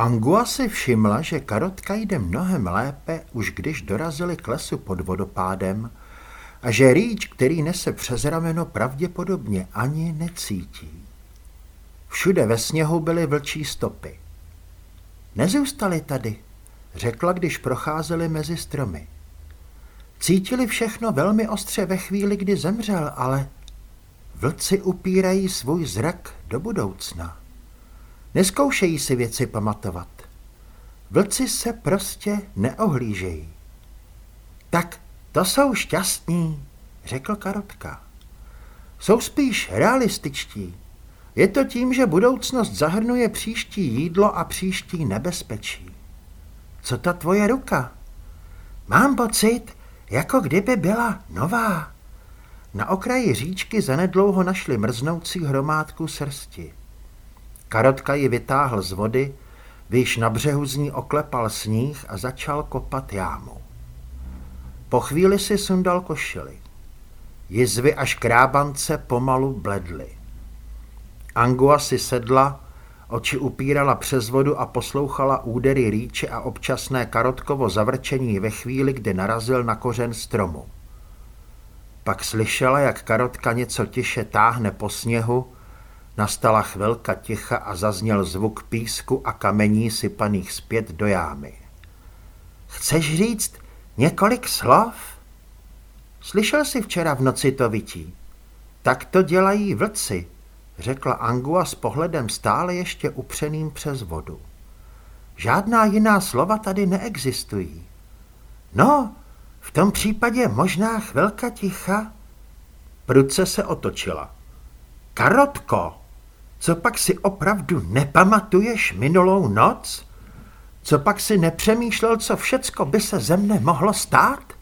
Angua si všimla, že karotka jde mnohem lépe, už když dorazili k lesu pod vodopádem a že rýč, který nese přes rameno, pravděpodobně ani necítí. Všude ve sněhu byly vlčí stopy. Nezůstali tady, řekla, když procházeli mezi stromy. Cítili všechno velmi ostře ve chvíli, kdy zemřel, ale vlci upírají svůj zrak do budoucna. Neskoušejí si věci pamatovat. Vlci se prostě neohlížejí. Tak to jsou šťastní, řekl Karotka. Jsou spíš realističtí. Je to tím, že budoucnost zahrnuje příští jídlo a příští nebezpečí. Co ta tvoje ruka? Mám pocit, jako kdyby byla nová. Na okraji říčky zanedlouho našli mrznoucí hromádku srsti. Karotka ji vytáhl z vody, výš na břehu z ní oklepal sníh a začal kopat jámu. Po chvíli si sundal košili. Jizvy a škrábance pomalu bledly. Angua si sedla, oči upírala přes vodu a poslouchala údery rýče a občasné karotkovo zavrčení ve chvíli, kdy narazil na kořen stromu. Pak slyšela, jak karotka něco tiše táhne po sněhu, nastala chvilka ticha a zazněl zvuk písku a kamení sypaných zpět do jámy. Chceš říct několik slov? Slyšel jsi včera v noci to vytí? Tak to dělají vlci, řekla Angua s pohledem stále ještě upřeným přes vodu. Žádná jiná slova tady neexistují. No, v tom případě možná chvilka ticha. Prudce se otočila. Karotko, co pak si opravdu nepamatuješ minulou noc? Co pak si nepřemýšlel, co všecko by se ze mne mohlo stát?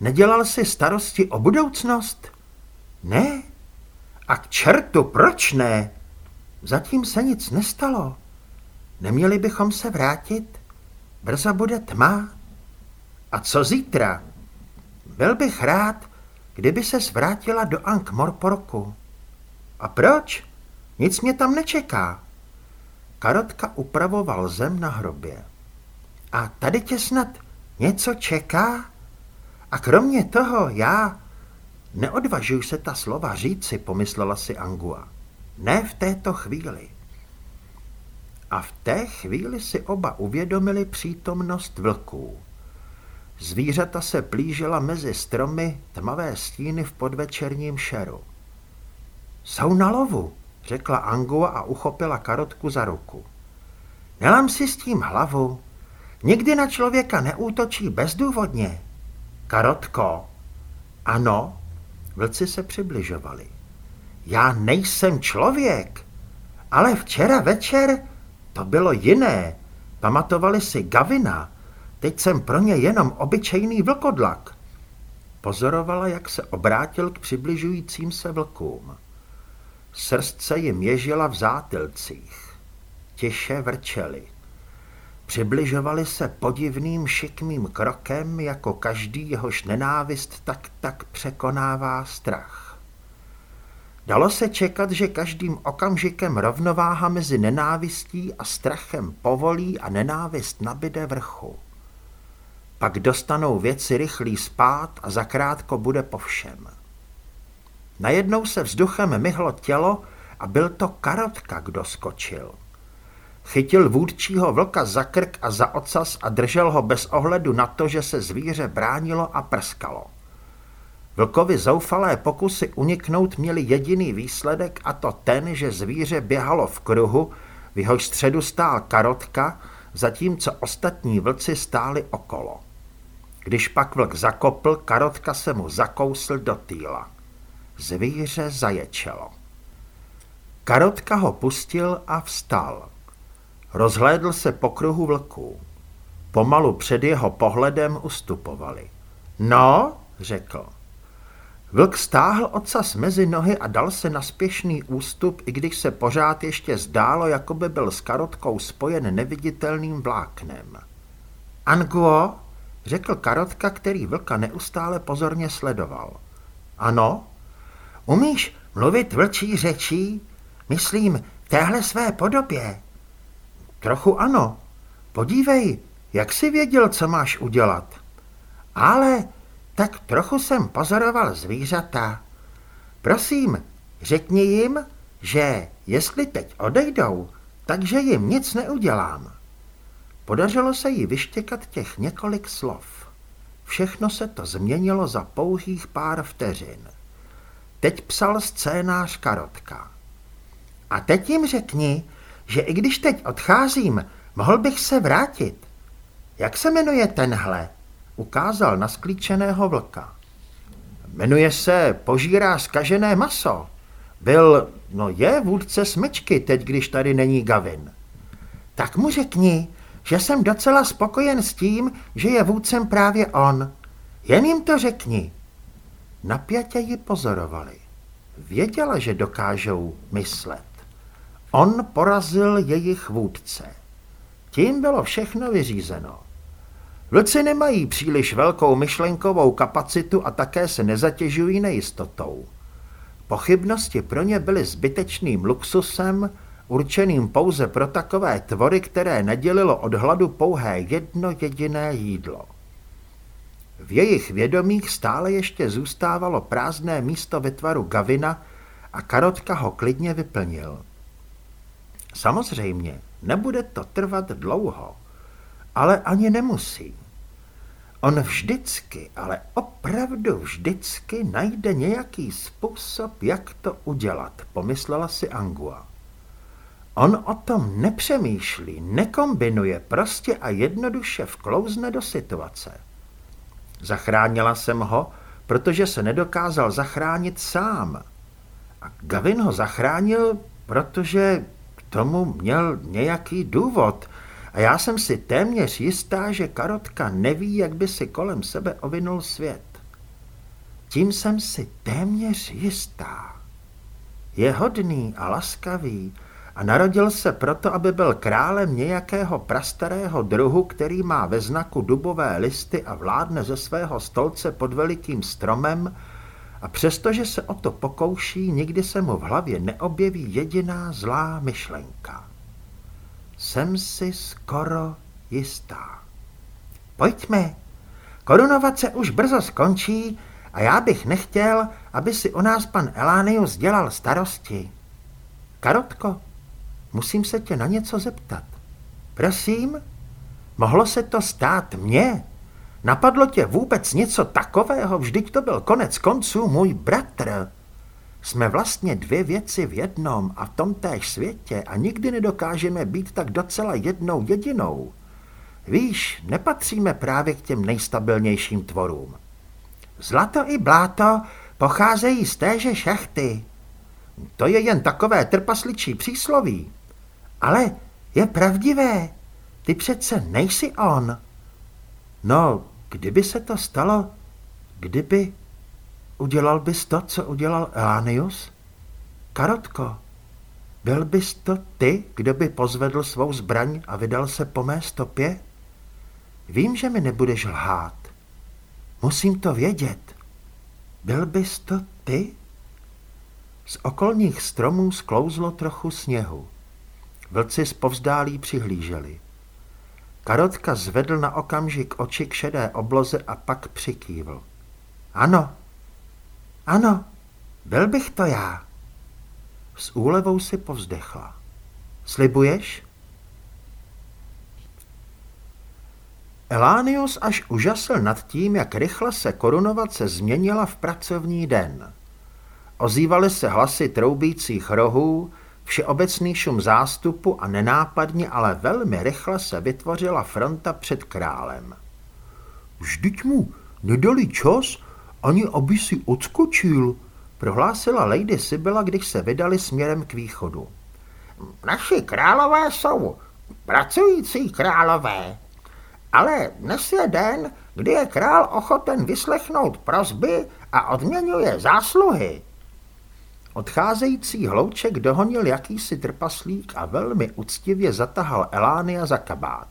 Nedělal si starosti o budoucnost? Ne? A k čertu, proč ne? Zatím se nic nestalo. Neměli bychom se vrátit? Brzo bude tma. A co zítra? Byl bych rád, kdyby se vrátila do Ankh-Morporku. A proč? Nic mě tam nečeká. Karotka upravoval zem na hrobě. A tady tě snad něco čeká? A kromě toho já neodvažuji se ta slova říci, pomyslela si Angua. Ne v této chvíli. A v té chvíli si oba uvědomili přítomnost vlků. Zvířata se plížela mezi stromy tmavé stíny v podvečerním šeru. Jsou na lovu, řekla Angua a uchopila karotku za ruku. Nelám si s tím hlavu. Nikdy na člověka neútočí bezdůvodně. Karotko. Ano, vlci se přibližovali. Já nejsem člověk, ale včera večer to bylo jiné. Pamatovali si Gavina. Teď jsem pro ně jenom obyčejný vlkodlak. Pozorovala, jak se obrátil k přibližujícím se vlkům. Srst se jim ježila v zátilcích. Tiše vrčeli. Přibližovali se podivným šikmým krokem, jako každý jehož nenávist tak tak překonává strach. Dalo se čekat, že každým okamžikem rovnováha mezi nenávistí a strachem povolí a nenávist nabide vrchu. Pak dostanou věci rychlý spát a zakrátko bude po všem. Najednou se vzduchem myhlo tělo a byl to karotka, kdo skočil. Chytil vůdčího vlka za krk a za ocas a držel ho bez ohledu na to, že se zvíře bránilo a prskalo. Vlkovi zoufalé pokusy uniknout měli jediný výsledek a to ten, že zvíře běhalo v kruhu, v jehož středu stál karotka, zatímco ostatní vlci stáli okolo. Když pak vlk zakopl, karotka se mu zakousl do týla. Zvíře zaječelo. Karotka ho pustil a vstal. Rozhlédl se po kruhu vlků. Pomalu před jeho pohledem ustupovali. No, řekl. Vlk stáhl ocas mezi nohy a dal se na spěšný ústup, i když se pořád ještě zdálo, jako by byl s karotkou spojen neviditelným vláknem. Anguo, řekl karotka, který vlka neustále pozorně sledoval. Ano, Umíš mluvit vlčí řečí? Myslím, téhle své podobě. Trochu ano. Podívej, jak jsi věděl, co máš udělat? Ale tak trochu jsem pozoroval zvířata. Prosím, řekni jim, že jestli teď odejdou, takže jim nic neudělám. Podařilo se jí vyštěkat těch několik slov. Všechno se to změnilo za pouhých pár vteřin. Teď psal scénář Karotka. A teď jim řekni, že i když teď odcházím, mohl bych se vrátit. Jak se jmenuje tenhle? Ukázal na sklíčeného vlka. Jmenuje se Požírá zkažené maso. Byl, no je vůdce smečky teď, když tady není Gavin. Tak mu řekni, že jsem docela spokojen s tím, že je vůdcem právě on. Jen jim to řekni. Napjatě ji pozorovali. Věděla, že dokážou myslet. On porazil jejich vůdce. Tím bylo všechno vyřízeno. Vlci nemají příliš velkou myšlenkovou kapacitu a také se nezatěžují nejistotou. Pochybnosti pro ně byly zbytečným luxusem, určeným pouze pro takové tvory, které nedělilo od hladu pouhé jedno jediné jídlo. V jejich vědomích stále ještě zůstávalo prázdné místo ve tvaru Gavina a Karotka ho klidně vyplnil. Samozřejmě, nebude to trvat dlouho, ale ani nemusí. On vždycky, ale opravdu vždycky najde nějaký způsob, jak to udělat, pomyslela si Angua. On o tom nepřemýšlí, nekombinuje, prostě a jednoduše vklouzne do situace. Zachránila jsem ho, protože se nedokázal zachránit sám. A Gavin ho zachránil, protože k tomu měl nějaký důvod – a já jsem si téměř jistá, že Karotka neví, jak by si kolem sebe ovinul svět. Tím jsem si téměř jistá. Je hodný a laskavý a narodil se proto, aby byl králem nějakého prastarého druhu, který má ve znaku dubové listy a vládne ze svého stolce pod velikým stromem a přestože se o to pokouší, nikdy se mu v hlavě neobjeví jediná zlá myšlenka. Jsem si skoro jistá. Pojďme. Korunovace už brzo skončí a já bych nechtěl, aby si o nás pan Elánius dělal starosti. Karotko, musím se tě na něco zeptat. Prosím? Mohlo se to stát mně? Napadlo tě vůbec něco takového? Vždyť to byl konec konců můj bratr. Jsme vlastně dvě věci v jednom a v tom též světě a nikdy nedokážeme být tak docela jednou jedinou. Víš, nepatříme právě k těm nejstabilnějším tvorům. Zlato i bláto pocházejí z téže šachty. To je jen takové trpasličí přísloví. Ale je pravdivé, ty přece nejsi on. No, kdyby se to stalo, kdyby... Udělal bys to, co udělal Elánius? Karotko, byl bys to ty, kdo by pozvedl svou zbraň a vydal se po mé stopě? Vím, že mi nebudeš lhát. Musím to vědět. Byl bys to ty? Z okolních stromů sklouzlo trochu sněhu. Vlci zpovzdálí přihlíželi. Karotka zvedl na okamžik oči k šedé obloze a pak přikývl. Ano, ano, byl bych to já. S úlevou si povzdechla. Slibuješ? Elánius až užasl nad tím, jak rychle se korunovace změnila v pracovní den. Ozývaly se hlasy troubících rohů, všeobecný šum zástupu a nenápadně, ale velmi rychle se vytvořila fronta před králem. Vždyť mu nedali čas, ani aby si odskočil, prohlásila Lady Sibylla, když se vydali směrem k východu. Naši králové jsou pracující králové, ale dnes je den, kdy je král ochoten vyslechnout prozby a odměňuje zásluhy. Odcházející hlouček dohonil jakýsi trpaslík a velmi uctivě zatahal Elánia za kabát.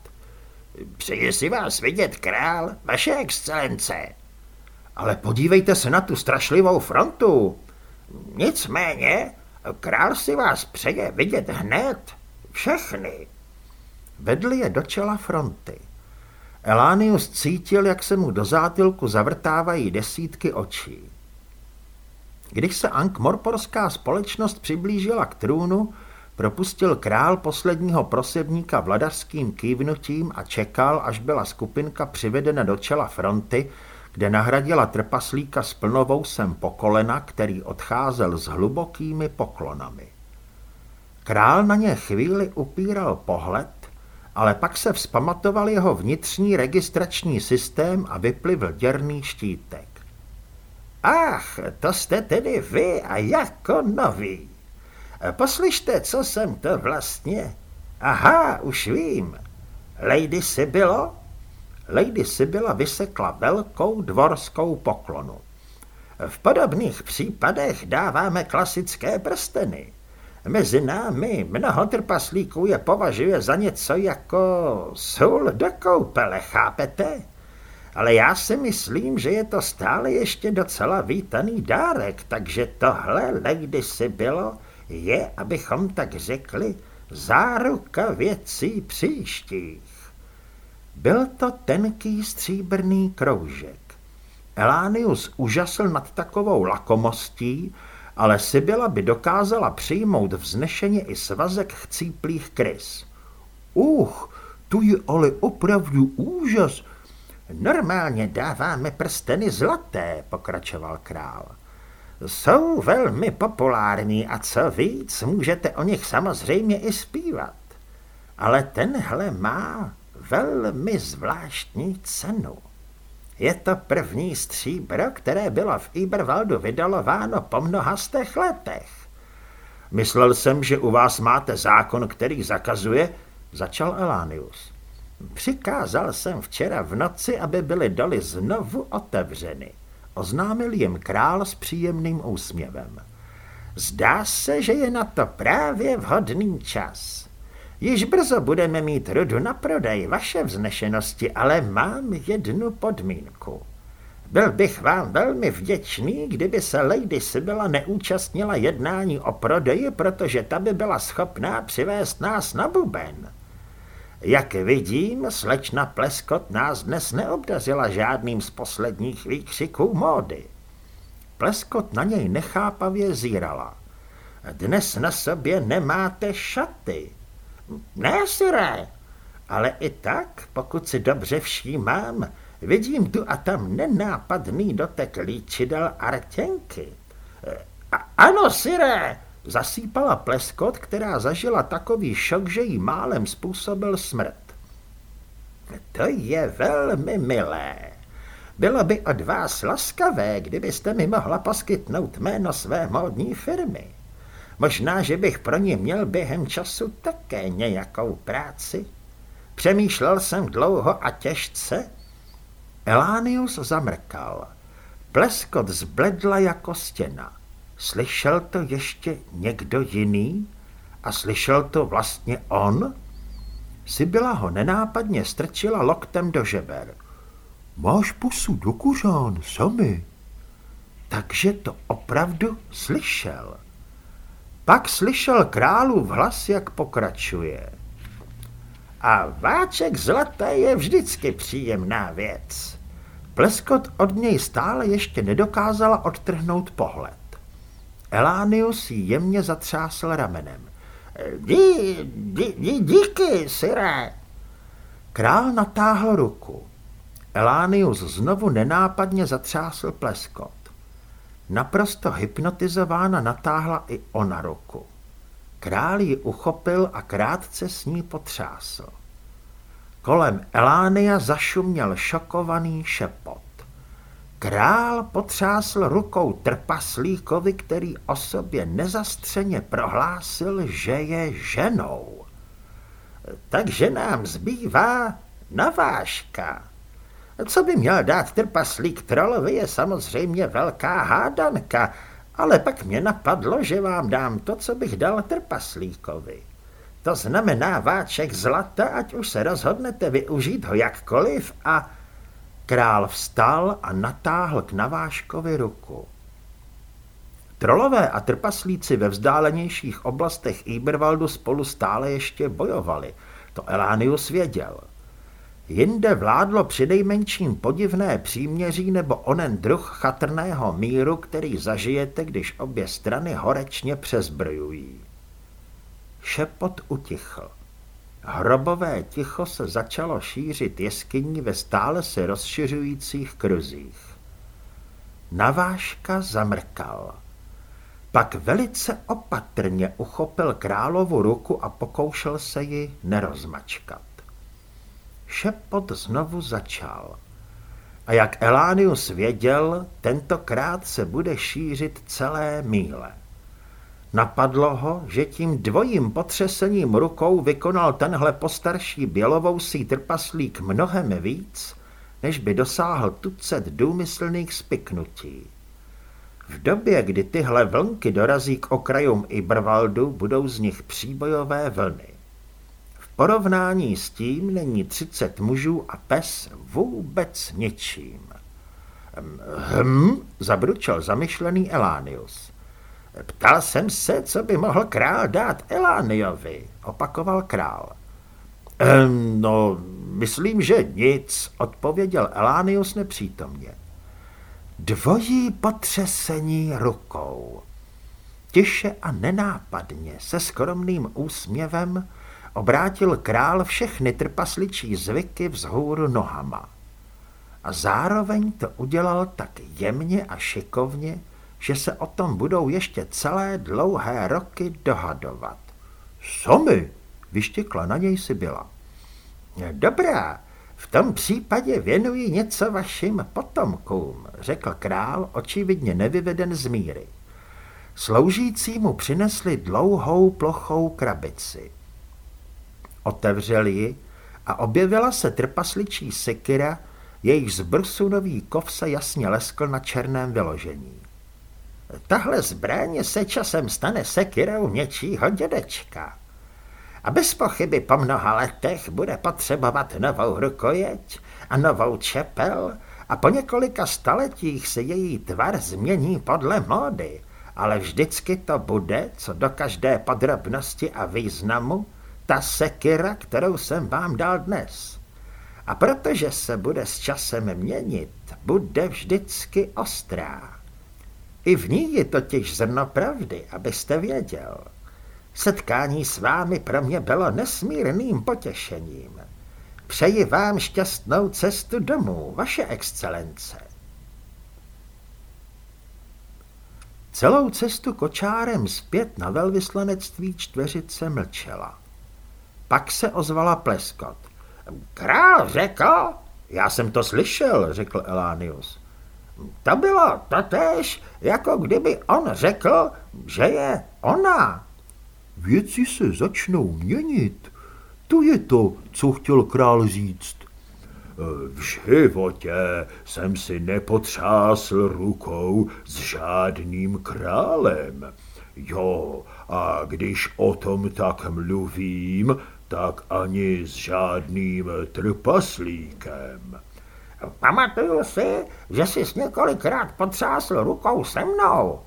Přeji si vás vidět, král, vaše excelence, ale podívejte se na tu strašlivou frontu. Nicméně, král si vás přeje vidět hned. Všechny. Vedli je do čela fronty. Elánius cítil, jak se mu do zátilku zavrtávají desítky očí. Když se Ankh-Morporská společnost přiblížila k trůnu, propustil král posledního prosebníka vladařským kývnutím a čekal, až byla skupinka přivedena do čela fronty, kde nahradila trpaslíka s plnovousem pokolena, který odcházel s hlubokými poklonami. Král na ně chvíli upíral pohled, ale pak se vzpamatoval jeho vnitřní registrační systém a vyplivl děrný štítek. Ach, to jste tedy vy a jako noví. Poslyšte, co jsem to vlastně. Aha, už vím. Lady Sybilo? Lady Sybila vysekla velkou dvorskou poklonu. V podobných případech dáváme klasické prsteny. Mezi námi mnoho trpaslíků je považuje za něco jako sůl do koupele, chápete? Ale já si myslím, že je to stále ještě docela vítaný dárek, takže tohle, Lady Sybilo, je, abychom tak řekli, záruka věcí příštích. Byl to tenký stříbrný kroužek. Elánius užasl nad takovou lakomostí, ale Sibyla by dokázala přijmout vznešeně i svazek chcíplých krys. Uch, to je ale opravdu úžas. Normálně dáváme prsteny zlaté, pokračoval král. Jsou velmi populární a co víc, můžete o nich samozřejmě i zpívat. Ale tenhle má velmi zvláštní cenu. Je to první stříbro, které bylo v Ibervaldu vydalováno po mnoha těch letech. Myslel jsem, že u vás máte zákon, který zakazuje, začal Elánius. Přikázal jsem včera v noci, aby byly doly znovu otevřeny. Oznámil jim král s příjemným úsměvem. Zdá se, že je na to právě vhodný čas. Již brzo budeme mít rudu na prodej, vaše vznešenosti, ale mám jednu podmínku. Byl bych vám velmi vděčný, kdyby se Lady Sibyla neúčastnila jednání o prodeji, protože ta by byla schopná přivést nás na buben. Jak vidím, slečna Pleskot nás dnes neobdazila žádným z posledních výkřiků módy. Pleskot na něj nechápavě zírala. Dnes na sobě nemáte šaty. Ne, siré, ale i tak, pokud si dobře všímám, vidím tu a tam nenápadný dotek líčidel a rtěnky. A, ano, siré, zasýpala pleskot, která zažila takový šok, že jí málem způsobil smrt. To je velmi milé. Bylo by od vás laskavé, kdybyste mi mohla poskytnout jméno své módní firmy. Možná, že bych pro ně měl během času také nějakou práci. Přemýšlel jsem dlouho a těžce. Elánius zamrkal. Pleskot zbledla jako stěna. Slyšel to ještě někdo jiný? A slyšel to vlastně on? Sibyla ho nenápadně strčila loktem do žeber. Máš pusu do kuřán, sami. Takže to opravdu slyšel. Pak slyšel králův hlas, jak pokračuje. A váček zlaté je vždycky příjemná věc. Pleskot od něj stále ještě nedokázala odtrhnout pohled. Elánius jemně zatřásl ramenem. Dí, dí, dí, díky, syré. Král natáhl ruku. Elánius znovu nenápadně zatřásl pleskot. Naprosto hypnotizována natáhla i ona ruku. Král ji uchopil a krátce s ní potřásl. Kolem Elánia zašuměl šokovaný šepot. Král potřásl rukou trpaslíkovi, který o sobě nezastřeně prohlásil, že je ženou. Takže nám zbývá navážka. Co by měl dát trpaslík trolovi je samozřejmě velká hádanka, ale pak mě napadlo, že vám dám to, co bych dal trpaslíkovi. To znamená váček zlata, ať už se rozhodnete využít ho jakkoliv a Král vstal a natáhl k navážkovi ruku. Trolové a trpaslíci ve vzdálenějších oblastech Ibervaldu spolu stále ještě bojovali, To Elánius věděl. Jinde vládlo přinejmenším podivné příměří nebo onen druh chatrného míru, který zažijete, když obě strany horečně přezbrojují. Šepot utichl. Hrobové ticho se začalo šířit jeskyní ve stále se rozšiřujících kruzích. Navážka zamrkal. Pak velice opatrně uchopil královu ruku a pokoušel se ji nerozmačkat. Šepot znovu začal. A jak Elánius věděl, tentokrát se bude šířit celé míle. Napadlo ho, že tím dvojím potřesením rukou vykonal tenhle postarší bělovousý trpaslík mnohem víc, než by dosáhl tucet důmyslných spiknutí. V době, kdy tyhle vlnky dorazí k okrajům Ibrvaldu, budou z nich příbojové vlny. V porovnání s tím není třicet mužů a pes vůbec ničím. Hm, zabručel zamyšlený Elánius. Ptal jsem se, co by mohl král dát Elániovi, opakoval král. Ehm, no, myslím, že nic, odpověděl Elánius nepřítomně. Dvojí potřesení rukou. Tiše a nenápadně, se skromným úsměvem, obrátil král všechny trpasličí zvyky vzhůru nohama. A zároveň to udělal tak jemně a šikovně, že se o tom budou ještě celé dlouhé roky dohadovat. Somy, vyštěkla na něj si byla. Dobrá, v tom případě věnuji něco vašim potomkům, řekl král, očividně nevyveden z míry. Sloužící mu přinesli dlouhou plochou krabici. Otevřel ji a objevila se trpasličí sekira, jejich zbrsunový kov se jasně leskl na černém vyložení. Tahle zbraň se časem stane sekirou něčího dědečka. A bez pochyby po mnoha letech bude potřebovat novou rukojeť a novou čepel a po několika staletích se její tvar změní podle módy, ale vždycky to bude, co do každé podrobnosti a významu, ta sekira, kterou jsem vám dal dnes. A protože se bude s časem měnit, bude vždycky ostrá. I v ní je totiž zrno pravdy, abyste věděl. Setkání s vámi pro mě bylo nesmírným potěšením. Přeji vám šťastnou cestu domů, vaše excelence. Celou cestu kočárem zpět na velvyslanectví čtveřice mlčela. Pak se ozvala pleskot. Král řekl? Já jsem to slyšel, řekl Elánius. To bylo totéž, jako kdyby on řekl, že je ona. Věci se začnou měnit. To je to, co chtěl král říct. V životě jsem si nepotřásl rukou s žádným králem. Jo, a když o tom tak mluvím, tak ani s žádným trpaslíkem. Pamatuju si, že jsi několikrát potřásl rukou se mnou.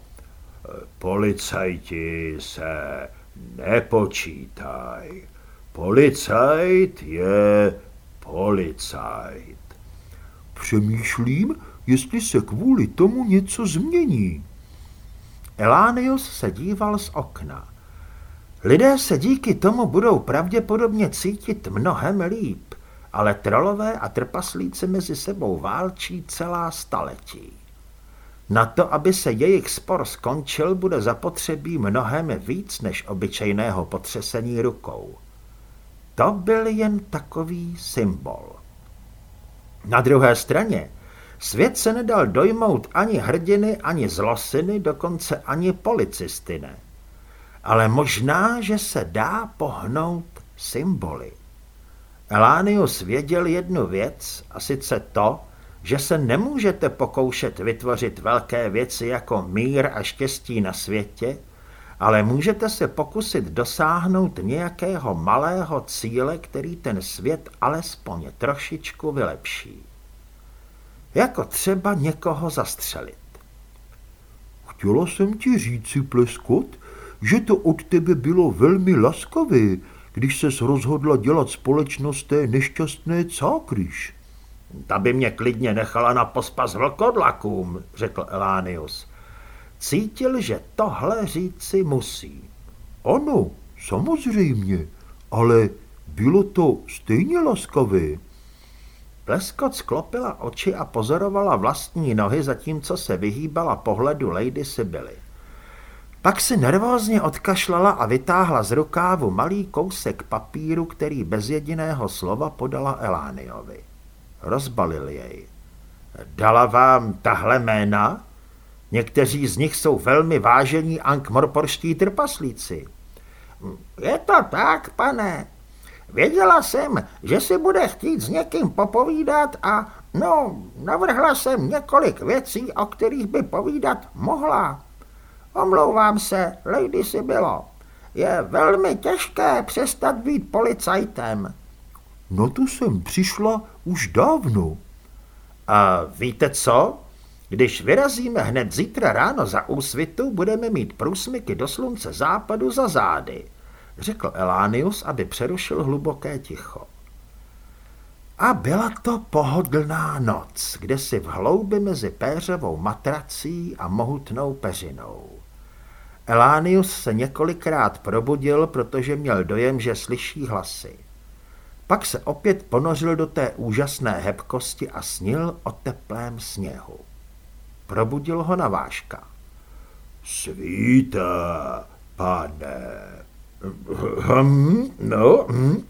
Policajti se nepočítaj. Policajt je policajt. Přemýšlím, jestli se kvůli tomu něco změní. Elánius se díval z okna. Lidé se díky tomu budou pravděpodobně cítit mnohem líp ale trolové a trpaslíci mezi sebou válčí celá staletí. Na to, aby se jejich spor skončil, bude zapotřebí mnohem víc než obyčejného potřesení rukou. To byl jen takový symbol. Na druhé straně svět se nedal dojmout ani hrdiny, ani zlosiny, dokonce ani policisty ne. Ale možná, že se dá pohnout symboly. Elánius věděl jednu věc, a sice to, že se nemůžete pokoušet vytvořit velké věci jako mír a štěstí na světě, ale můžete se pokusit dosáhnout nějakého malého cíle, který ten svět alespoň trošičku vylepší. Jako třeba někoho zastřelit. Chtěla jsem ti říci, Pleskot, že to od tebe bylo velmi laskavé, když ses rozhodla dělat společnost té nešťastné cákryš. Ta by mě klidně nechala na pospas vlkodlakům, řekl Elánius. Cítil, že tohle říci musí. Ano, samozřejmě, ale bylo to stejně laskavé. Pleskot sklopila oči a pozorovala vlastní nohy, zatímco se vyhýbala pohledu Lady Sibyly. Pak si nervózně odkašlala a vytáhla z rukávu malý kousek papíru, který bez jediného slova podala Elániovi. Rozbalil jej. Dala vám tahle jména? Někteří z nich jsou velmi vážení ankmorporští trpaslíci. Je to tak, pane. Věděla jsem, že si bude chtít s někým popovídat a, no, navrhla jsem několik věcí, o kterých by povídat mohla. Omlouvám se, Lady Sibylo. Je velmi těžké přestat být policajtem. No to jsem přišla už dávno. A víte co? Když vyrazíme hned zítra ráno za úsvitu, budeme mít průsmyky do slunce západu za zády, řekl Elánius, aby přerušil hluboké ticho. A byla to pohodlná noc, kde si v hloubi mezi péřovou matrací a mohutnou peřinou. Elánius se několikrát probudil, protože měl dojem, že slyší hlasy. Pak se opět ponořil do té úžasné hebkosti a snil o teplém sněhu. Probudil ho navážka. Svítá, pane. Hm, no, hm.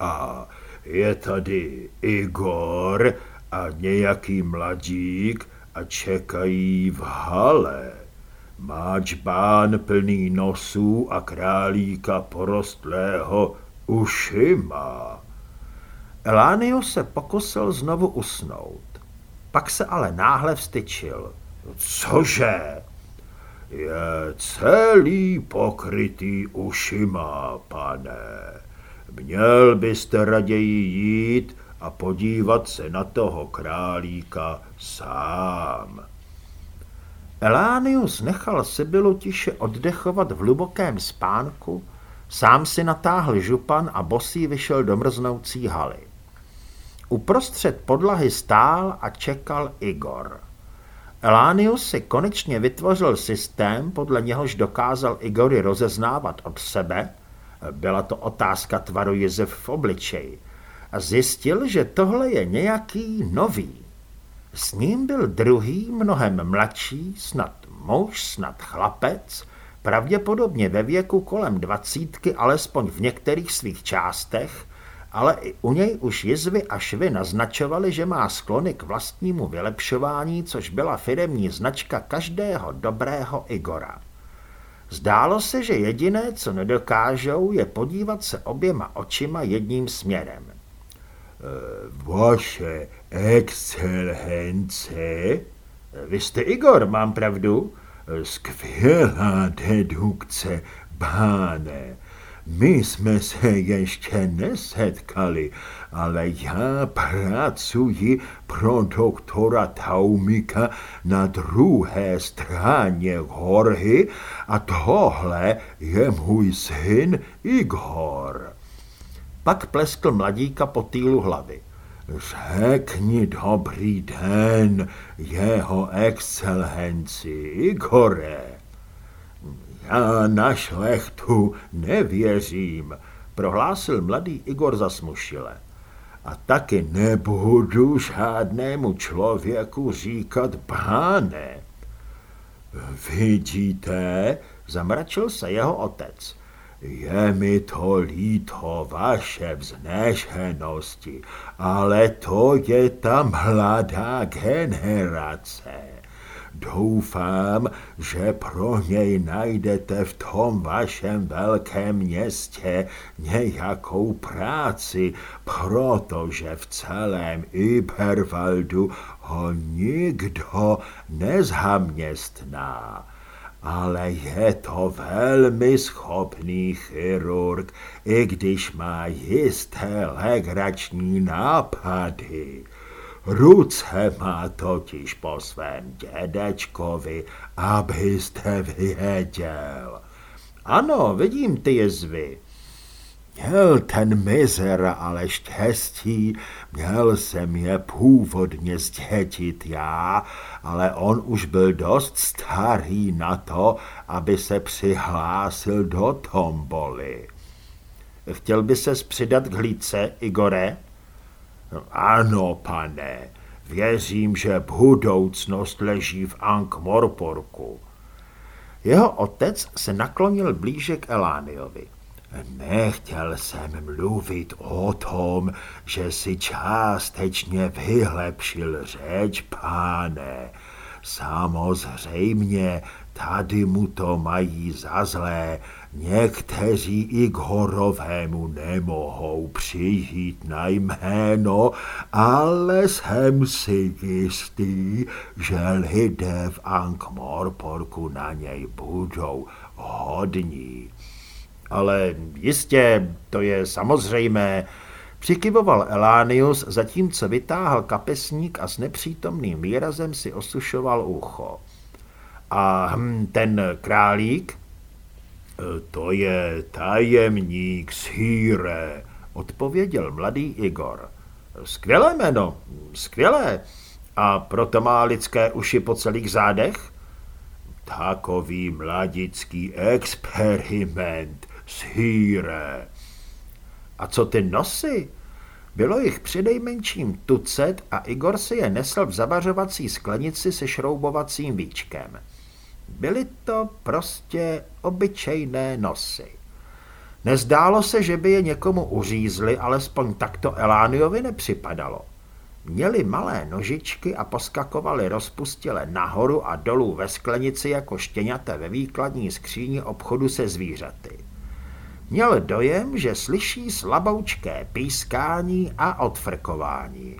A je tady Igor a nějaký mladík a čekají v hale. Má čbán plný nosů a králíka porostlého ušima. Elánius se pokusil znovu usnout. Pak se ale náhle vstyčil. Cože? Je celý pokrytý ušima, pane. Měl byste raději jít a podívat se na toho králíka sám. Elánius nechal Sibylu tiše oddechovat v hlubokém spánku, sám si natáhl župan a bosý vyšel do mrznoucí haly. Uprostřed podlahy stál a čekal Igor. Elánius si konečně vytvořil systém, podle něhož dokázal Igory rozeznávat od sebe, byla to otázka tvaru Jezev v obličeji, a zjistil, že tohle je nějaký nový. S ním byl druhý, mnohem mladší, snad muž, snad chlapec, pravděpodobně ve věku kolem dvacítky, alespoň v některých svých částech, ale i u něj už jizvy a švy naznačovaly, že má sklony k vlastnímu vylepšování, což byla firemní značka každého dobrého Igora. Zdálo se, že jediné, co nedokážou, je podívat se oběma očima jedním směrem. Vaše excelence? Vy jste Igor, mám pravdu? Skvělá dedukce, báne. My jsme se ještě nesetkali, ale já pracuji pro doktora Taumika na druhé straně hory a tohle je můj syn Igor. Pak pleskl mladíka po týlu hlavy. Řekni dobrý den, jeho excelenci Igore. Já na šlechtu nevěřím, prohlásil mladý Igor zasmušile. A taky nebudu žádnému člověku říkat báne. Vidíte, zamračil se jeho otec. Je mi to líto vaše vznešenosti, ale to je ta mladá generace. Doufám, že pro něj najdete v tom vašem velkém městě nějakou práci, protože v celém Ibervaldu ho nikdo nezhaměstná. Ale je to velmi schopný chirurg, i když má jisté legrační nápady. Ruce má totiž po svém dědečkovi, abyste věděl. Ano, vidím ty jezvy. Měl ten mizer ale štěstí, měl jsem je původně zdědit já, ale on už byl dost starý na to, aby se přihlásil do tomboly. Chtěl by se přidat k hlídce, Igore? Ano, pane, věřím, že budoucnost leží v Ankh-Morporku. Jeho otec se naklonil blíže k Elániovi. Nechtěl jsem mluvit o tom, že si částečně vylepšil řeč, páne. Samozřejmě, tady mu to mají za zlé, někteří i k horovému nemohou přijít na jméno, ale jsem si jistý, že lidé v Ankh-Morporku na něj budou hodní. Ale jistě, to je samozřejmé, přikyvoval Elánius, zatímco vytáhl kapesník a s nepřítomným výrazem si osušoval ucho. A hm, ten králík? To je tajemník Sýre, odpověděl mladý Igor. Skvělé jméno, skvělé. A proto má lidské uši po celých zádech? Takový mladický experiment, Sýre. A co ty nosy? Bylo jich přinejmenším tucet a Igor si je nesl v zavařovací sklenici se šroubovacím víčkem. Byly to prostě obyčejné nosy. Nezdálo se, že by je někomu uřízli, alespoň takto Elániovi nepřipadalo. Měli malé nožičky a poskakovali rozpustile nahoru a dolů ve sklenici jako štěňata ve výkladní skříni obchodu se zvířaty. Měl dojem, že slyší slaboučké pískání a odfrkování.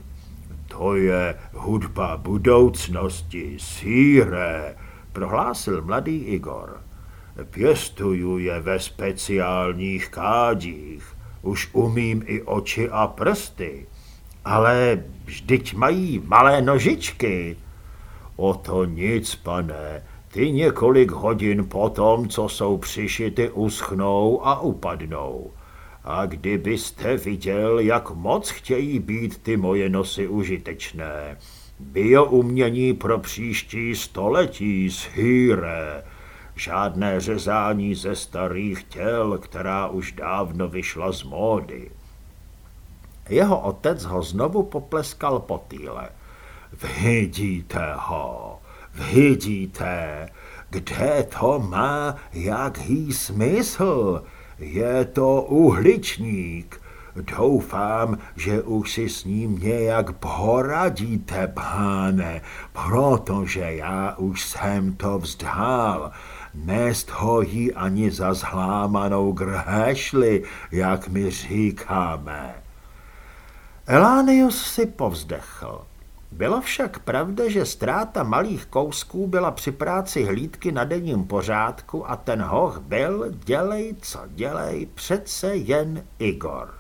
To je hudba budoucnosti, síre, prohlásil mladý Igor. Pěstuju je ve speciálních kádích. Už umím i oči a prsty. Ale vždyť mají malé nožičky. O to nic, pane. Ty několik hodin potom, co jsou přišity, uschnou a upadnou. A kdybyste viděl, jak moc chtějí být ty moje nosy užitečné. Bioumění pro příští století hýre. Žádné řezání ze starých těl, která už dávno vyšla z módy. Jeho otec ho znovu popleskal po týle. Vidíte ho, vidíte, kde to má jaký smysl? Je to uhličník. Doufám, že už si s ním nějak poradíte, páne, protože já už jsem to vzdál. Nést ho ani za zhlámanou grhešli, jak my říkáme. Elánius si povzdechl. Bylo však pravda, že ztráta malých kousků byla při práci hlídky na denním pořádku a ten hoch byl, dělej, co dělej, přece jen Igor.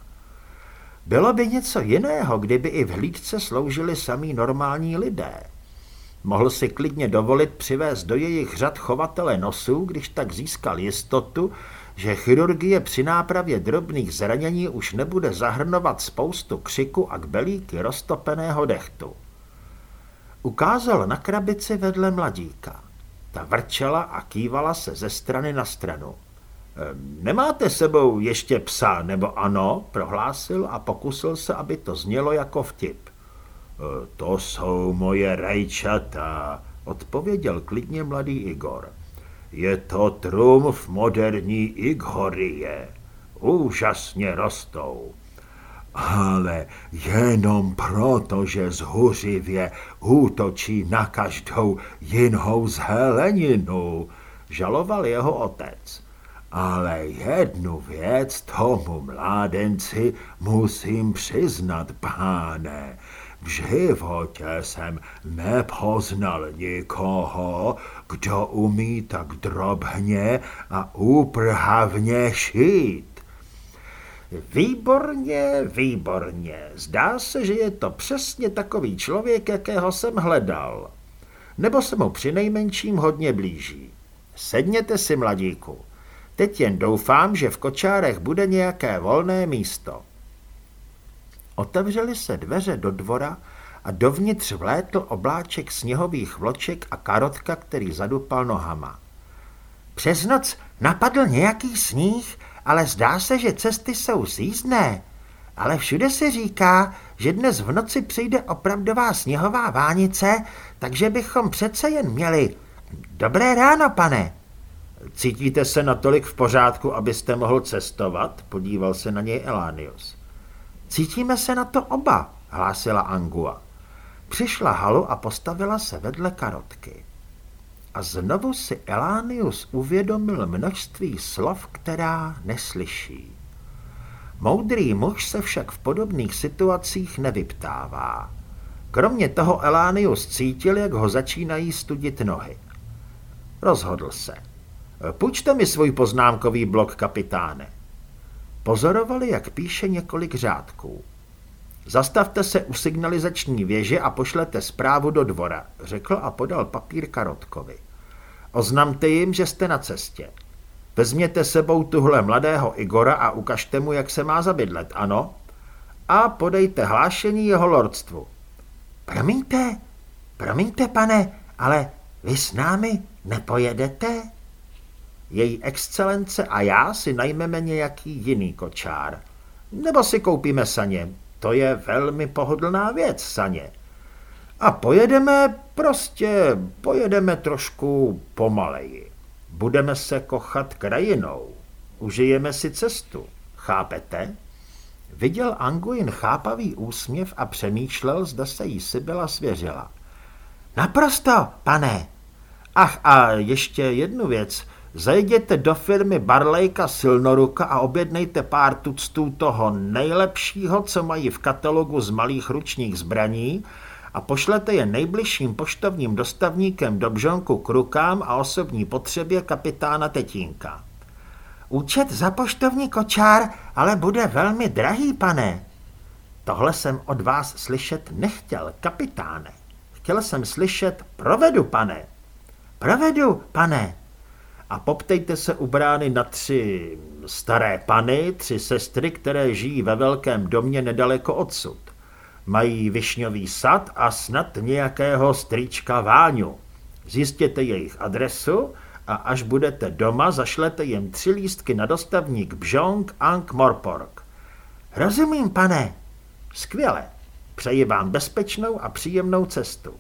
Bylo by něco jiného, kdyby i v hlídce sloužili samý normální lidé. Mohl si klidně dovolit přivést do jejich řad chovatele nosů, když tak získal jistotu, že chirurgie při nápravě drobných zranění už nebude zahrnovat spoustu křiku a kbelíky roztopeného dechtu. Ukázal na krabici vedle mladíka. Ta vrčela a kývala se ze strany na stranu. Ehm, nemáte sebou ještě psa, nebo ano? prohlásil a pokusil se, aby to znělo jako vtip. E, to jsou moje rajčata, odpověděl klidně mladý Igor. Je to trumf moderní Igorie. Úžasně rostou ale jenom proto, že zhuřivě útočí na každou jinou zheleninu, žaloval jeho otec. Ale jednu věc tomu mládenci musím přiznat, páne. V životě jsem nepoznal nikoho, kdo umí tak drobně a úprhavně šít. Výborně, výborně. Zdá se, že je to přesně takový člověk, jakého jsem hledal. Nebo se mu přinejmenším hodně blíží. Sedněte si, mladíku. Teď jen doufám, že v kočárech bude nějaké volné místo. Otevřely se dveře do dvora a dovnitř vlétl obláček sněhových vloček a karotka, který zadupal nohama. Přes noc napadl nějaký sníh, ale zdá se, že cesty jsou sízdné. Ale všude se říká, že dnes v noci přijde opravdová sněhová vánice, takže bychom přece jen měli. Dobré ráno, pane. Cítíte se natolik v pořádku, abyste mohl cestovat? Podíval se na něj Elánius. Cítíme se na to oba, hlásila Angua. Přišla Halu a postavila se vedle karotky. A znovu si Elánius uvědomil množství slov, která neslyší. Moudrý muž se však v podobných situacích nevyptává. Kromě toho Elánius cítil, jak ho začínají studit nohy. Rozhodl se. Půjčte mi svůj poznámkový blok, kapitáne. Pozorovali, jak píše několik řádků. Zastavte se u signalizační věže a pošlete zprávu do dvora, řekl a podal papír Karotkovi. Oznamte jim, že jste na cestě. Vezměte sebou tuhle mladého Igora a ukažte mu, jak se má zabydlet, ano? A podejte hlášení jeho lordstvu. Promiňte, promiňte, pane, ale vy s námi nepojedete? Její excelence a já si najmeme nějaký jiný kočár. Nebo si koupíme saně. To je velmi pohodlná věc, saně. A pojedeme prostě, pojedeme trošku pomaleji. Budeme se kochat krajinou. Užijeme si cestu. Chápete? Viděl Anguin chápavý úsměv a přemýšlel, zda se jí Sybila svěřila. Naprosto, pane. Ach a ještě jednu věc. Zajděte do firmy Barlejka Silnoruka a objednejte pár tuctů toho nejlepšího, co mají v katalogu z malých ručních zbraní a pošlete je nejbližším poštovním dostavníkem do Bžonku k rukám a osobní potřebě kapitána Tetínka. Účet za poštovní kočár ale bude velmi drahý, pane. Tohle jsem od vás slyšet nechtěl, kapitáne. Chtěl jsem slyšet provedu, pane. Provedu, pane. A poptejte se u brány na tři staré pany, tři sestry, které žijí ve velkém domě nedaleko odsud. Mají višňový sad a snad nějakého strýčka Váňu. Zjistěte jejich adresu a až budete doma, zašlete jim tři lístky na dostavník Bžong Ank Morpork. Rozumím, pane. Skvěle. Přeji vám bezpečnou a příjemnou cestu.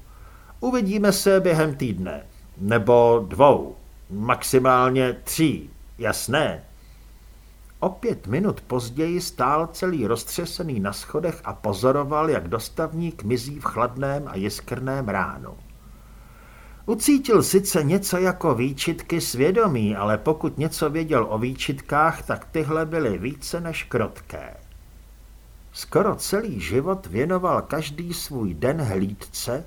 Uvidíme se během týdne. Nebo dvou. Maximálně tří. Jasné. O pět minut později stál celý roztřesený na schodech a pozoroval, jak dostavník mizí v chladném a jiskrném ránu. Ucítil sice něco jako výčitky svědomí, ale pokud něco věděl o výčitkách, tak tyhle byly více než krotké. Skoro celý život věnoval každý svůj den hlídce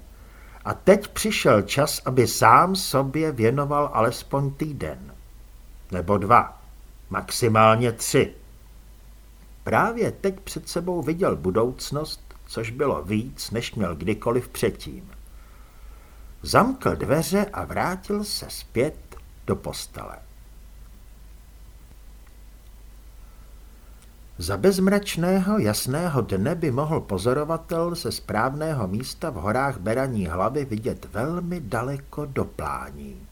a teď přišel čas, aby sám sobě věnoval alespoň týden. Nebo dva maximálně tři. Právě teď před sebou viděl budoucnost, což bylo víc, než měl kdykoliv předtím. Zamkl dveře a vrátil se zpět do postele. Za bezmračného jasného dne by mohl pozorovatel ze správného místa v horách Beraní hlavy vidět velmi daleko do plání.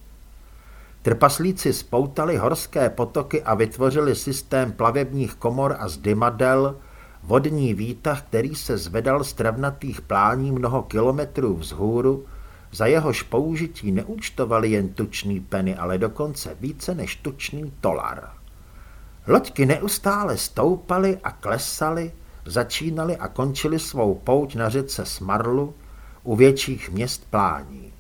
Trpaslíci spoutali horské potoky a vytvořili systém plavebních komor a zdymadel, vodní výtah, který se zvedal z travnatých plání mnoho kilometrů vzhůru, za jehož použití neúčtovali jen tučný peny, ale dokonce více než tučný tolar. Loďky neustále stoupaly a klesaly, začínaly a končily svou pouť na řece Smarlu u větších měst plání.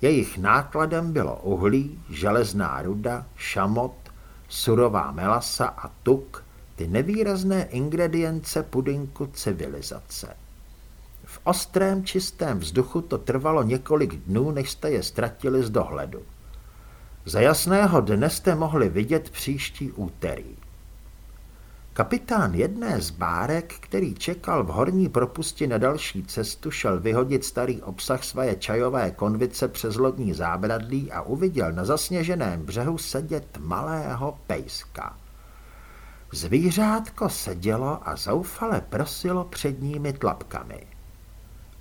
Jejich nákladem bylo uhlí, železná ruda, šamot, surová melasa a tuk, ty nevýrazné ingredience pudinku civilizace. V ostrém čistém vzduchu to trvalo několik dnů, než jste je ztratili z dohledu. Za jasného dne jste mohli vidět příští úterý. Kapitán jedné z bárek, který čekal v horní propusti na další cestu, šel vyhodit starý obsah své čajové konvice přes lodní zábradlí a uviděl na zasněženém břehu sedět malého pejska. Zvířátko sedělo a zoufale prosilo předními tlapkami.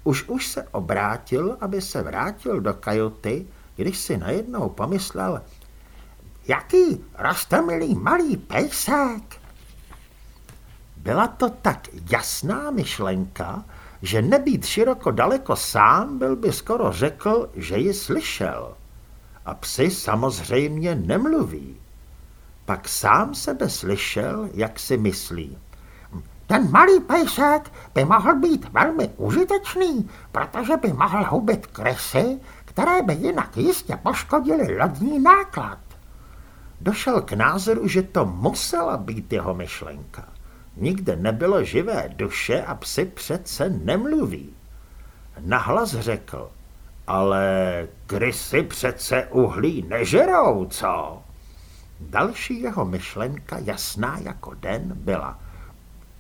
Už už se obrátil, aby se vrátil do kajuty, když si najednou pomyslel, jaký rostomilý malý pejsek. Byla to tak jasná myšlenka, že nebýt široko daleko sám, byl by skoro řekl, že ji slyšel. A psi samozřejmě nemluví. Pak sám sebe slyšel, jak si myslí. Ten malý pejsek by mohl být velmi užitečný, protože by mohl hubit krysy, které by jinak jistě poškodily lodní náklad. Došel k názoru, že to musela být jeho myšlenka. Nikde nebylo živé duše a psi přece nemluví. Nahlas řekl, ale krysy přece uhlí nežerou, co? Další jeho myšlenka, jasná jako den, byla.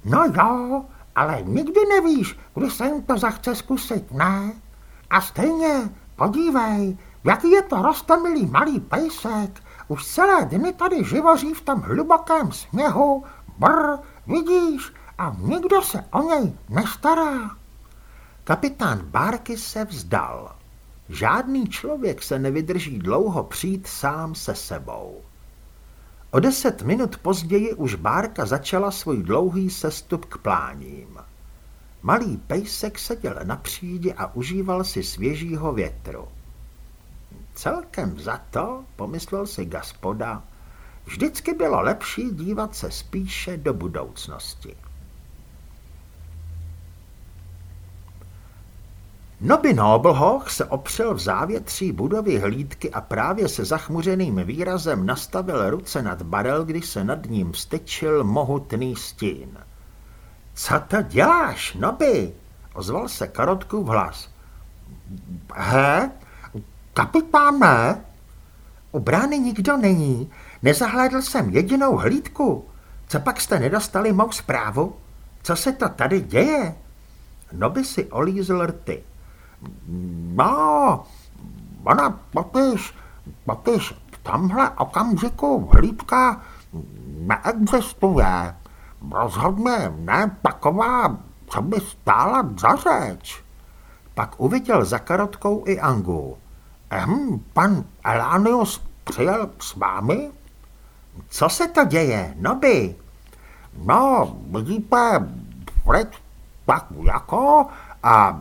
No jo, ale nikdy nevíš, kdy se jim to zachce zkusit, ne? A stejně, podívej, jaký je to rostomilý malý pejsek. Už celé dny tady živoří v tom hlubokém sněhu, brr, vidíš, a nikdo se o něj nestará. Kapitán Bárky se vzdal. Žádný člověk se nevydrží dlouho přijít sám se sebou. O deset minut později už Bárka začala svůj dlouhý sestup k pláním. Malý pejsek seděl na přídi a užíval si svěžího větru. Celkem za to, pomyslel si gaspoda, vždycky bylo lepší dívat se spíše do budoucnosti. Noby Noblhoch se opřel v závětří budovy hlídky a právě se zachmuřeným výrazem nastavil ruce nad barel, když se nad ním styčil mohutný stín. Co to děláš, Noby? ozval se Karotkův hlas. He, kapitáne, u brány nikdo není, nezahlédl jsem jedinou hlídku. Co pak jste nedostali mou zprávu? Co se to tady děje? Noby si olízl rty. No, ona popiš, popiš, v tomhle okamžiku hlídka neexistuje. Rozhodně ne taková, co by stála za řeč. Pak uviděl za karotkou i Angu. Ehm, pan Elánius přijel s vámi? Co se to děje, Noby? No, vidíte, Fred tak jako a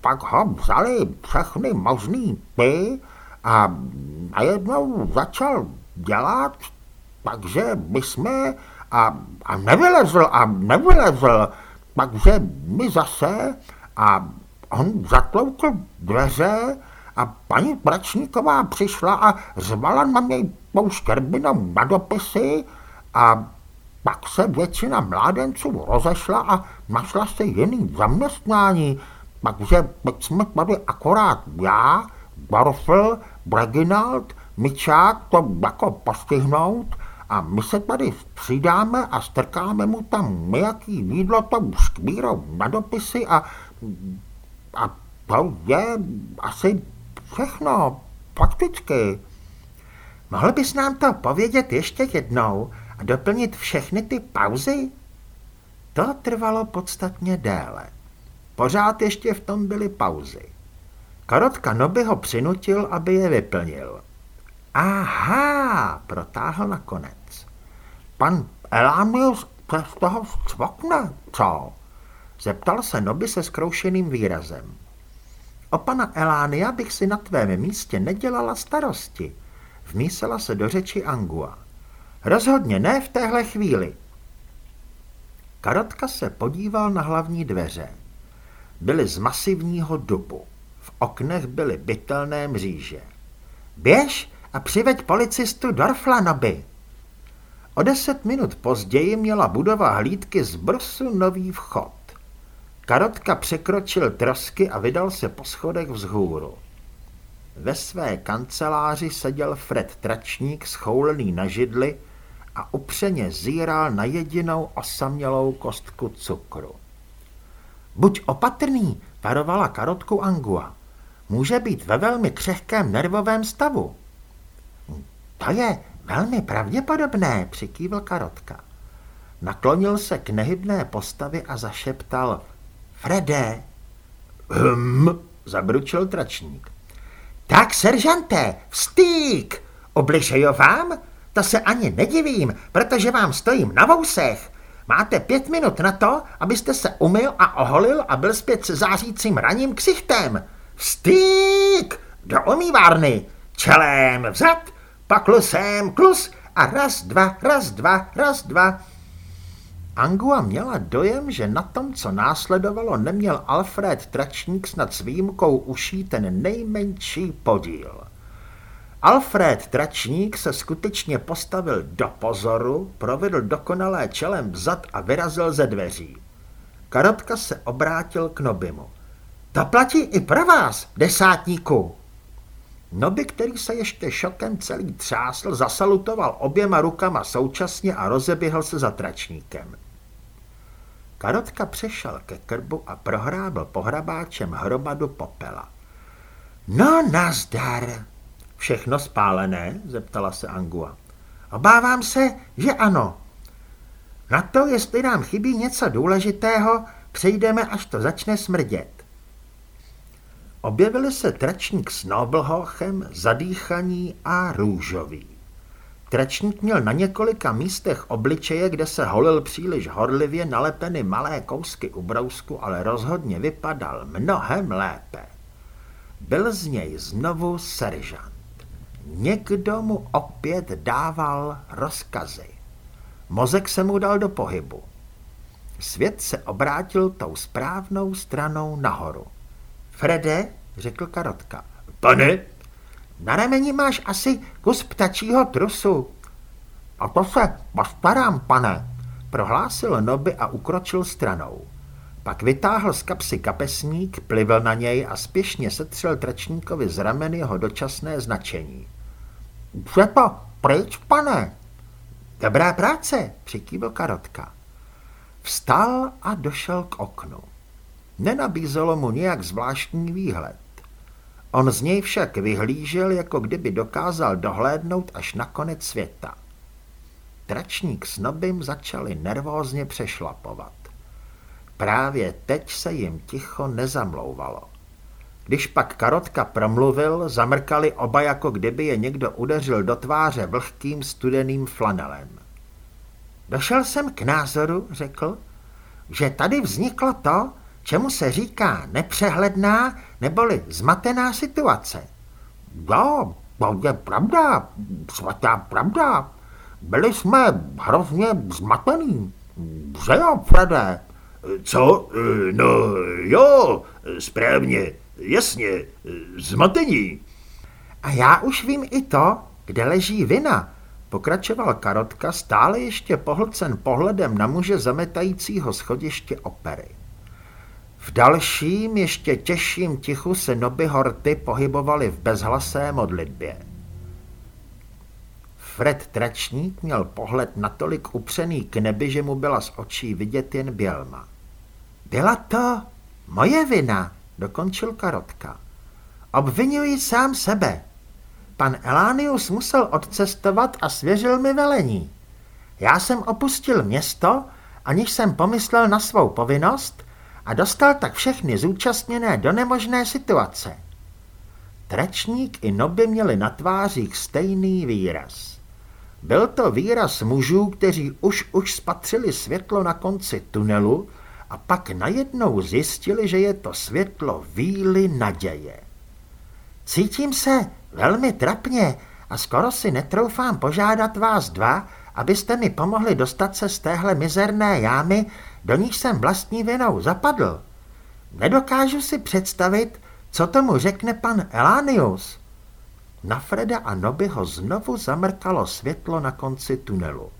pak ho vzali všechny možný py a najednou začal dělat, takže my jsme a, a nevylezl a nevylezl, takže my zase a on zatloukl dveře a paní Pračníková přišla a řvala na něj pouštěrbinou na dopisy a pak se většina mládenců rozešla a našla si jiný zaměstnání, takže teď jsme tady akorát já, Barfl, Breginald, Mičák to jako postihnout a my se tady přidáme a strkáme mu tam nějaký jídlo tou škvírou na dopisy a, a to je asi všechno, fakticky. Mohl bys nám to povědět ještě jednou a doplnit všechny ty pauzy? To trvalo podstatně déle. Pořád ještě v tom byly pauzy. Karotka Noby ho přinutil, aby je vyplnil. Aha, protáhl nakonec. Pan Elámius se z toho cvokne, co? Zeptal se Noby se zkroušeným výrazem. O pana Elánia bych si na tvém místě nedělala starosti, vmísela se do řeči Angua. Rozhodně ne v téhle chvíli. Karotka se podíval na hlavní dveře byly z masivního dubu. V oknech byly bytelné mříže. Běž a přiveď policistu Dorflanoby. O deset minut později měla budova hlídky z brsu nový vchod. Karotka překročil trosky a vydal se po schodech vzhůru. Ve své kanceláři seděl Fred Tračník schoulený na židli a upřeně zíral na jedinou osamělou kostku cukru. Buď opatrný, varovala karotku Angua. Může být ve velmi křehkém nervovém stavu. To je velmi pravděpodobné, přikývl karotka. Naklonil se k nehybné postavě a zašeptal Frede. Hm, zabručil tračník. Tak, seržante, vstýk! Obližejo vám? To se ani nedivím, protože vám stojím na vousech. Máte pět minut na to, abyste se umyl a oholil a byl zpět se zářícím raním ksichtem. Vstýk! Do umývárny! Čelem vzad, pak klusem klus a raz, dva, raz, dva, raz, dva. Angua měla dojem, že na tom, co následovalo, neměl Alfred Tračník snad s výjimkou uší ten nejmenší podíl. Alfred Tračník se skutečně postavil do pozoru, provedl dokonalé čelem vzad a vyrazil ze dveří. Karotka se obrátil k Nobimu. To platí i pro vás, desátníku. Noby, který se ještě šokem celý třásl, zasalutoval oběma rukama současně a rozeběhl se za tračníkem. Karotka přešel ke krbu a prohrábl pohrabáčem hromadu popela. No, nazdar. Všechno spálené? zeptala se Angua. Obávám se, že ano. Na to, jestli nám chybí něco důležitého, přejdeme, až to začne smrdět. Objevili se tračník s Noblhochem, zadýchaní a růžový. Tračník měl na několika místech obličeje, kde se holil příliš horlivě nalepeny malé kousky ubrousku, ale rozhodně vypadal mnohem lépe. Byl z něj znovu seržant. Někdo mu opět dával rozkazy. Mozek se mu dal do pohybu. Svět se obrátil tou správnou stranou nahoru. Frede, řekl Karotka. Pane? Na rameni máš asi kus ptačího trusu. A to se postarám, pane, prohlásil Noby a ukročil stranou. Pak vytáhl z kapsy kapesník, plivl na něj a spěšně setřel tračníkovi z ramen jeho dočasné značení. To pryč, pane. Dobrá práce, přikývil Karotka. Vstal a došel k oknu. Nenabízelo mu nějak zvláštní výhled. On z něj však vyhlížel, jako kdyby dokázal dohlédnout až na konec světa. Tračník s Nobym začali nervózně přešlapovat. Právě teď se jim ticho nezamlouvalo. Když pak Karotka promluvil, zamrkali oba, jako kdyby je někdo udeřil do tváře vlhkým studeným flanelem. Došel jsem k názoru, řekl, že tady vzniklo to, čemu se říká nepřehledná neboli zmatená situace. Jo, to je pravda, svatá pravda. Byli jsme hrozně zmatený. Že jo, Frede? Co? No jo, správně, jasně, zmatení. A já už vím i to, kde leží vina, pokračoval Karotka stále ještě pohlcen pohledem na muže zametajícího schodiště opery. V dalším, ještě těžším tichu se noby horty pohybovaly v bezhlasé modlitbě. Fred Tračník měl pohled natolik upřený k nebi, že mu byla z očí vidět jen bělma. Byla to moje vina, dokončil Karotka. Obvinuji sám sebe. Pan Elánius musel odcestovat a svěřil mi velení. Já jsem opustil město, aniž jsem pomyslel na svou povinnost a dostal tak všechny zúčastněné do nemožné situace. Tračník i Noby měli na tvářích stejný výraz. Byl to výraz mužů, kteří už už spatřili světlo na konci tunelu a pak najednou zjistili, že je to světlo víly naděje. Cítím se velmi trapně a skoro si netroufám požádat vás dva, abyste mi pomohli dostat se z téhle mizerné jámy, do níž jsem vlastní vinou zapadl. Nedokážu si představit, co tomu řekne pan Elánius. Na Freda a Nobyho znovu zamrkalo světlo na konci tunelu.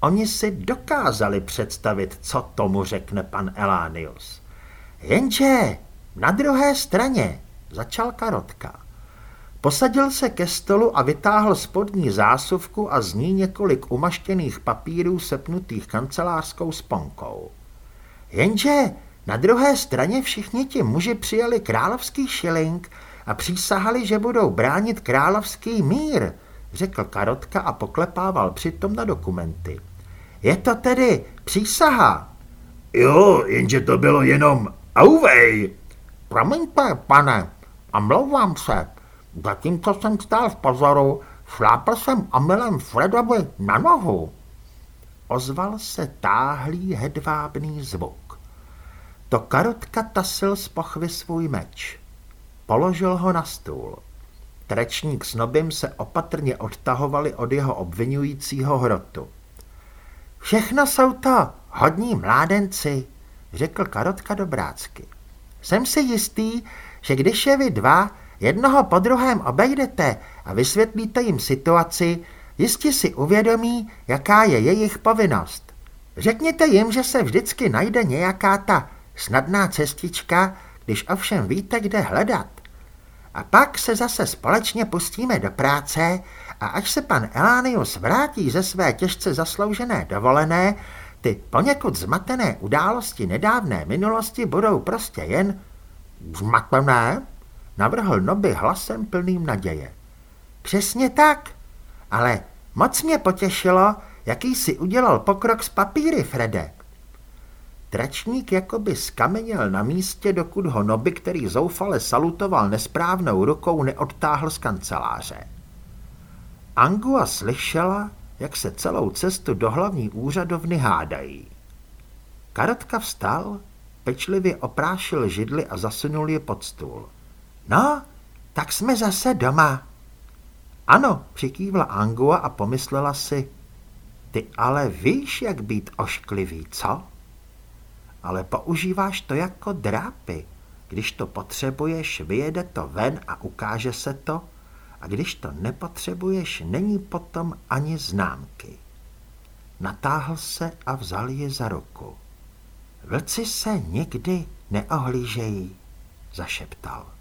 Oni si dokázali představit, co tomu řekne pan Elánius. Jenže na druhé straně začal Karotka. Posadil se ke stolu a vytáhl spodní zásuvku a z ní několik umaštěných papírů sepnutých kancelářskou sponkou. Jenže na druhé straně všichni ti muži přijali královský šiling a přísahali, že budou bránit královský mír, řekl Karotka a poklepával přitom na dokumenty. Je to tedy přísaha? Jo, jenže to bylo jenom auvej. Promiňte, pane, omlouvám se. Zatímco jsem stál v pozoru, šlápl jsem omylem Fredovi na nohu. Ozval se táhlý hedvábný zvuk. To Karotka tasil z pochvy svůj meč. Položil ho na stůl. Trečník s Nobym se opatrně odtahovali od jeho obvinujícího hrotu. Všechno jsou to hodní mládenci, řekl Karotka dobrácky. Jsem si jistý, že když je vy dva jednoho po druhém obejdete a vysvětlíte jim situaci, jistě si uvědomí, jaká je jejich povinnost. Řekněte jim, že se vždycky najde nějaká ta snadná cestička, když ovšem víte, kde hledat. A pak se zase společně pustíme do práce a až se pan Elánius vrátí ze své těžce zasloužené dovolené, ty poněkud zmatené události nedávné minulosti budou prostě jen zmatené, navrhl Noby hlasem plným naděje. Přesně tak, ale moc mě potěšilo, jaký si udělal pokrok z papíry, Frede. Tračník jakoby skameněl na místě, dokud ho Noby, který zoufale salutoval nesprávnou rukou, neodtáhl z kanceláře. Angua slyšela, jak se celou cestu do hlavní úřadovny hádají. Karotka vstal, pečlivě oprášil židli a zasunul je pod stůl. No, tak jsme zase doma. Ano, přikývla Angua a pomyslela si, ty ale víš, jak být ošklivý, co? Ale používáš to jako drápy. Když to potřebuješ, vyjede to ven a ukáže se to, a když to nepotřebuješ, není potom ani známky. Natáhl se a vzal ji za ruku. Vlci se nikdy neohlížejí, zašeptal.